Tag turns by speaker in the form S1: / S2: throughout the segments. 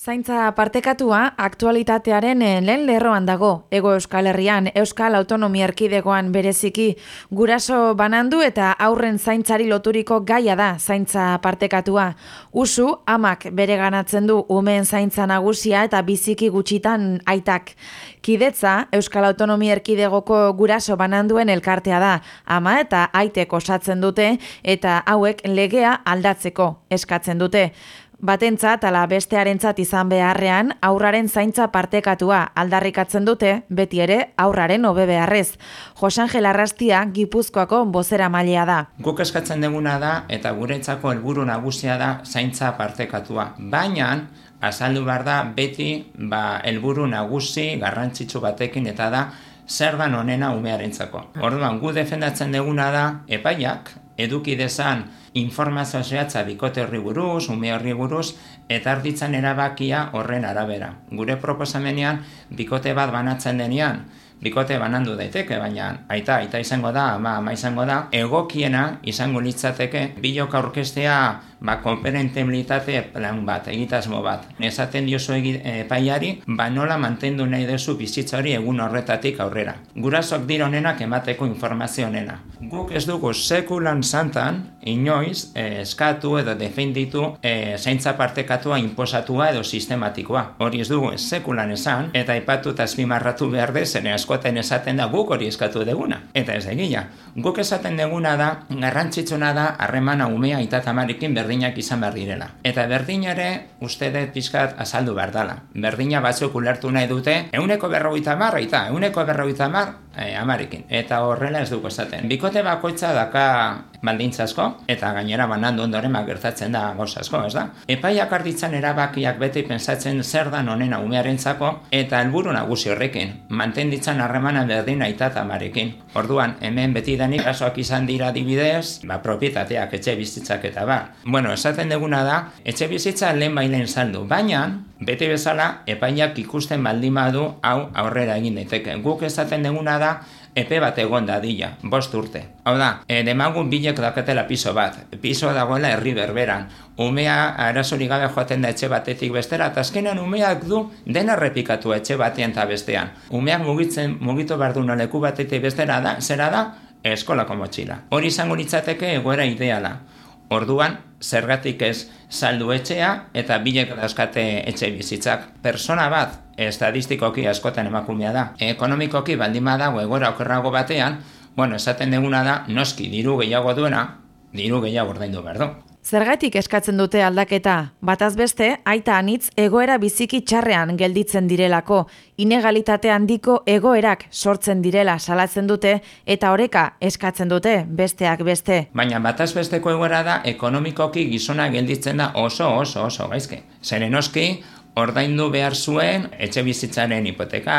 S1: Zaintza partekatua aktualitatearen eh, lehen lerroan dago. Ego Euskal Herrian, Euskal Autonomia Erkidegoan bereziki guraso banandu eta aurren zaintzari loturiko gaia da zaintza partekatua. Usu, amak bere ganatzen du umeen zaintza nagusia eta biziki gutxitan aitak. Kidetza, Euskal Autonomia Erkidegoko guraso bananduen elkartea da. Ama eta aitek osatzen dute eta hauek legea aldatzeko eskatzen dute. Batentzat ala bestearentzat izan beharrean aurraren zaintza partekatua aldarrikatzen dute beti ere aurraren hobe beharrez. Josangel Arrastia Gipuzkoako bozera mailea da.
S2: Guk eskatzen deguna da eta guretzako helburu nagusia da zaintza partekatua. Baina azaldu behar da beti ba helburu nagusi garrantzitsu batekin eta da zer da onena umearentzako. Orduan gu defendatzen deguna da epaiak eduki dezan informazio zehatza bikote horri buruz, ume horri buruz, eta arditzen erabakia horren arabera. Gure proposamenean, bikote bat banatzen denean, bikote banandu daiteke, baina aita, aita izango da, ama, ama izango da, egokiena izango litzateke, bilok aurkestea ba, konferentemilitate plan bat, egitasmo bat. Esaten diozu epaiari, ba nola mantendu nahi dezu bizitza hori egun horretatik aurrera. Gurasok dironenak emateko informazio honena. Guk ez dugu sekulan santan, inoiz, eh, eskatu edo defenditu eh, zaintza partekatua inposatua edo sistematikoa. Hori ez dugu sekulan esan, eta ipatu eta azpimarratu behar de, zene askoten esaten da guk hori eskatu deguna. Eta ez egila. Guk esaten deguna da, garrantzitsuna da, harremana umea itatamarikin berri berdinak izan behar direla. Eta berdin ere, uste dut pizkat azaldu behar dela. Berdina batzuk ulertu nahi dute, euneko berrogeita marra, eta euneko berrogeita mar, e, amarekin. Eta horrela ez dugu esaten. Bikote bakoitza daka baldintza asko, eta gainera banandu ondoren gertatzen da goz asko, ez da? Epaiak arditzen erabakiak beti pensatzen zer da onena umearentzako eta helburu nagusi horrekin, mantenditzen harremana berdin aita eta amarekin. Orduan, hemen beti danik asoak izan dira dibidez, ba, propietateak etxe bizitzak eta ba. Bueno, esaten deguna da, etxe bizitza lehen bailen saldu, baina, beti bezala, epaiak ikusten baldin badu hau aurrera egin daiteke. Guk esaten deguna da, epe bat egon dadila, bost urte. Hau da, e, demagun bilek dakatela piso bat, piso dagoela herri berberan, umea arazori gabe joaten da etxe batetik bestera, eta azkenean umeak du dena repikatu etxe batean eta bestean. Umeak mugitzen, mugitu behar du leku batetik bestera da, zera da, eskolako motxila. Hori izango nitzateke egoera ideala. Orduan, zergatik ez saldu etxea eta bilek dazkate etxe bizitzak. Persona bat, estadistikoki askotan emakumea da. Ekonomikoki baldin badago egora okerrago batean, bueno, esaten deguna da, noski diru gehiago duena, diru gehiago ordaindu behar du.
S1: Zergatik eskatzen dute aldaketa, bataz beste, aita anitz egoera biziki txarrean gelditzen direlako, inegalitate handiko egoerak sortzen direla salatzen dute eta oreka eskatzen dute besteak beste.
S2: Baina bataz besteko egoera da ekonomikoki gizona gelditzen da oso oso oso gaizke. Zeren oski, ordaindu behar zuen etxe bizitzaren hipoteka,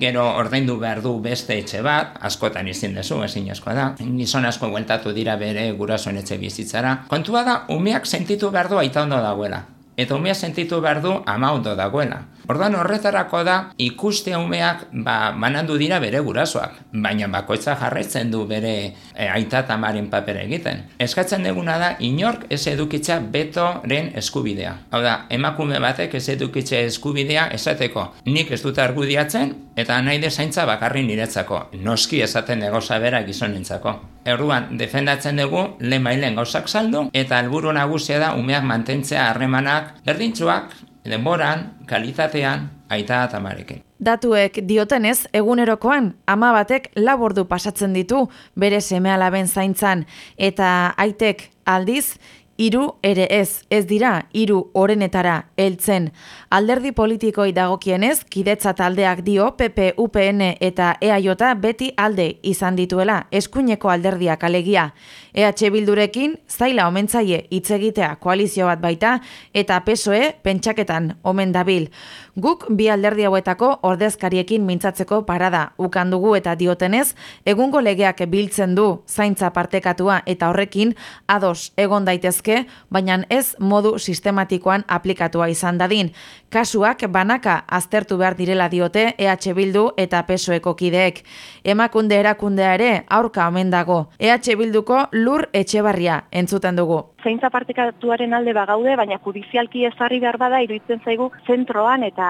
S2: gero ordaindu behar du beste etxe bat, askotan izin dezu, ezin asko da. Gizon asko gueltatu dira bere gurasoen etxe bizitzara. Kontua da, umeak sentitu behar du aita ondo dagoela. Eta umeak sentitu behar du ama ondo dagoela. Ordan horretarako da ikuste umeak ba, manandu dira bere gurasoak, baina bakoitza jarretzen du bere e, aita tamaren papera egiten. Eskatzen deguna da inork ez edukitza betoren eskubidea. Hau da, emakume batek ez edukitza eskubidea esateko nik ez dut argudiatzen eta nahi zaintza bakarri niretzako. Noski esaten negoza bera gizonentzako. Erruan, defendatzen dugu, lehen bailen gauzak saldu, eta helburu nagusia da umeak mantentzea harremanak berdintzuak, denboran, kalitatean, aita eta marekin.
S1: Datuek diotenez, egunerokoan, ama batek labordu pasatzen ditu bere seme alaben zaintzan, eta aitek aldiz, Hiru ere ez, ez dira hiru orenetara heltzen. Alderdi politikoi dagokienez, kidetza taldeak dio PP, UPN eta EAJ beti alde izan dituela eskuineko alderdiak alegia. EH Bildurekin zaila omentzaile hitz egitea koalizio bat baita eta PSOE pentsaketan omen dabil. Guk bi alderdi hauetako ordezkariekin mintzatzeko parada ukan dugu eta diotenez, egungo legeak biltzen du zaintza partekatua eta horrekin ados egon daitezke, baina ez modu sistematikoan aplikatua izan dadin. Kasuak banaka aztertu behar direla diote EH Bildu eta PSOEko kideek. Emakunde erakundea ere aurka omen dago. EH Bilduko lur etxebarria entzuten dugu.
S3: Zeintza partekatuaren alde bagaude, baina judizialki ezarri behar bada, iruditzen zaigu zentroan eta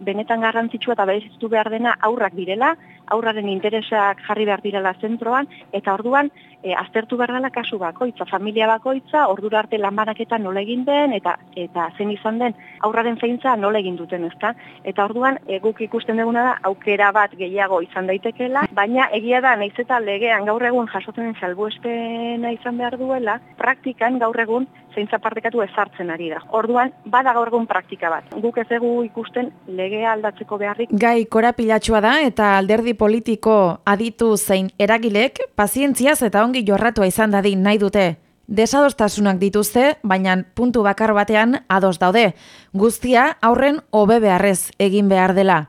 S3: benetan garrantzitsua eta berezitu behar dena aurrak direla, aurraren interesak jarri behar direla zentroan, eta orduan e, aztertu behar dela kasu bakoitza, familia bakoitza, ordura arte lanbanaketan nola egin den, eta eta zen izan den aurraren zeintza nola egin duten, ezta? Eta orduan, e, guk ikusten duguna da, aukera bat gehiago izan daitekela, baina egia da, naiz eta legean gaur egun jasotzen salbuespena izan behar duela, praktikan gaur egun zeintza partekatu ezartzen ari da. Orduan, bada gaur egun praktika bat. Guk ez dugu ikusten legea aldatzeko beharrik.
S1: Gai korapilatxua da eta alderdi politiko aditu zein eragilek pazientziaz eta ongi jorratua izan dadin nahi dute. Desadostasunak dituzte, baina puntu bakar batean ados daude. Guztia aurren hobe beharrez egin behar dela.